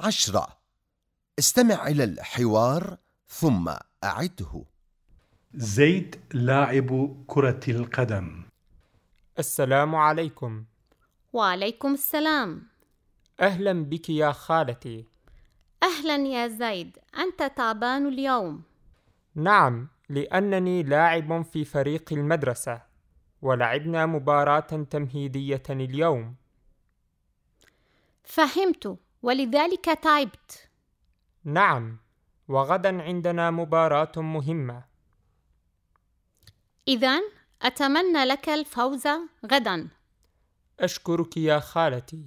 عشرة. استمع إلى الحوار ثم أعده. زيد لاعب كرة القدم. السلام عليكم. وعليكم السلام. أهلا بك يا خالتي. أهلا يا زيد. أنت تعبان اليوم. نعم لأنني لاعب في فريق المدرسة ولعبنا مباراة تمهيدية اليوم. فهمت. ولذلك تعبت نعم وغدا عندنا مباراة مهمة. إذا أتمنى لك الفوز غدا. أشكرك يا خالتي.